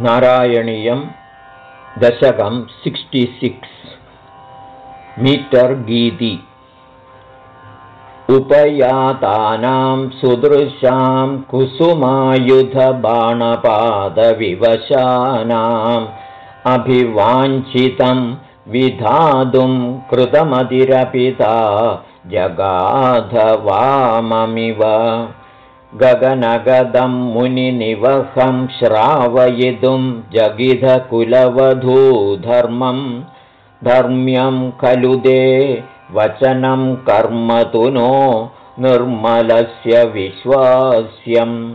नारायणीयं दशकं six metre गीति। उपयातानां सुदृशां कुसुमायुधबाणपादविवशानाम् अभिवाञ्छितं विधातुं कृतमतिरपिता जगाधवाममिव गगनगदं मुनिनिवहं श्रावयितुं जगिधकुलवधूधर्मं धर्म्यं खलु दे वचनं कर्म तु नो निर्मलस्य विश्वास्यम्।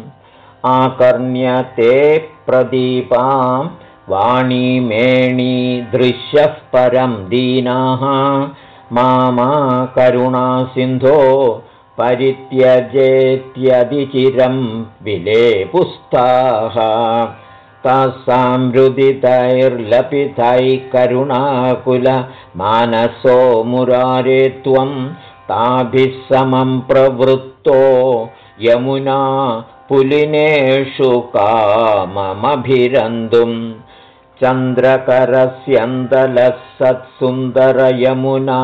आकर्ण्यते प्रदीपां वाणीमेणी दृश्यः परं दीनाः। मामा करुणासिन्धो परित्यजेत्यधिचिरं विलेपुस्ताः तासामृदितैर्लपितैः करुणाकुलमानसो मुरारे त्वं ताभिः समं प्रवृत्तो। यमुना पुलिनेषु काममभिरन्तुं चन्द्रकरस्यन्दलः सत्सुन्दरयमुना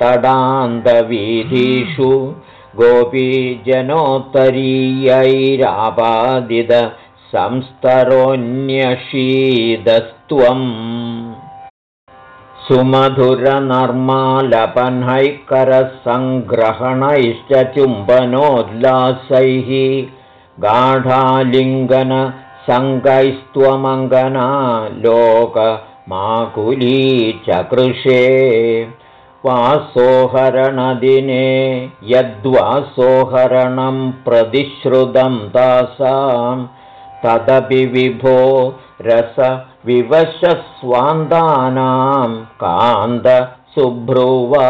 तडान्तवीधीषु गोपीजनोत्तरीयैरापादित संस्तरोऽन्यशीदस्त्वम्। सुमधुरनर्मालपन्हैकरसङ्ग्रहणैश्च चुम्बनोल्लासैः गाढालिङ्गनसङ्गैस्त्वमङ्गना लोकमाकुली चकृषे वासोहरणदिने यद्वासोहरणं प्रतिश्रुतं तासां तदपि विभो रसविवशस्वान्तानां कान्तसुभ्रुवा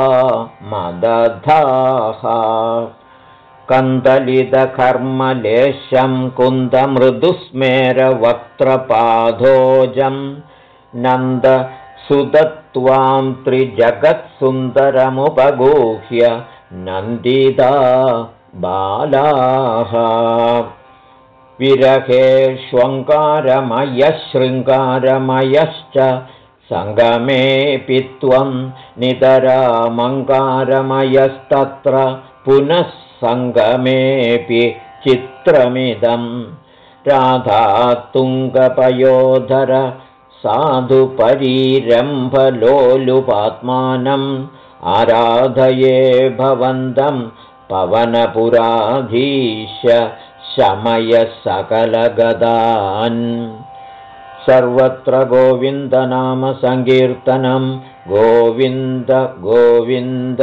मदधाः। कन्दलितकर्मलेशं कुन्दमृदुस्मेरवक्त्रपाधोजं नन्दसुदत्वां त्रिजगत्सुन्दरमुपगूह्य नन्दिता बालाः। विरहेष्वङ्कारमयशृङ्गारमयश्च सङ्गमेऽपि त्वं नितरामङ्कारमयस्तत्र पुनः सङ्गमेऽपि चित्रमिदं। राधातुङ्गपयोधर साधुपरीरम्भलोलुपात्मानम् आराधये भवन्तं पवनपुराधीश शमयसकलगदान्। सर्वत्र गोविन्दनामसङ्कीर्तनं गोविन्द गोविन्द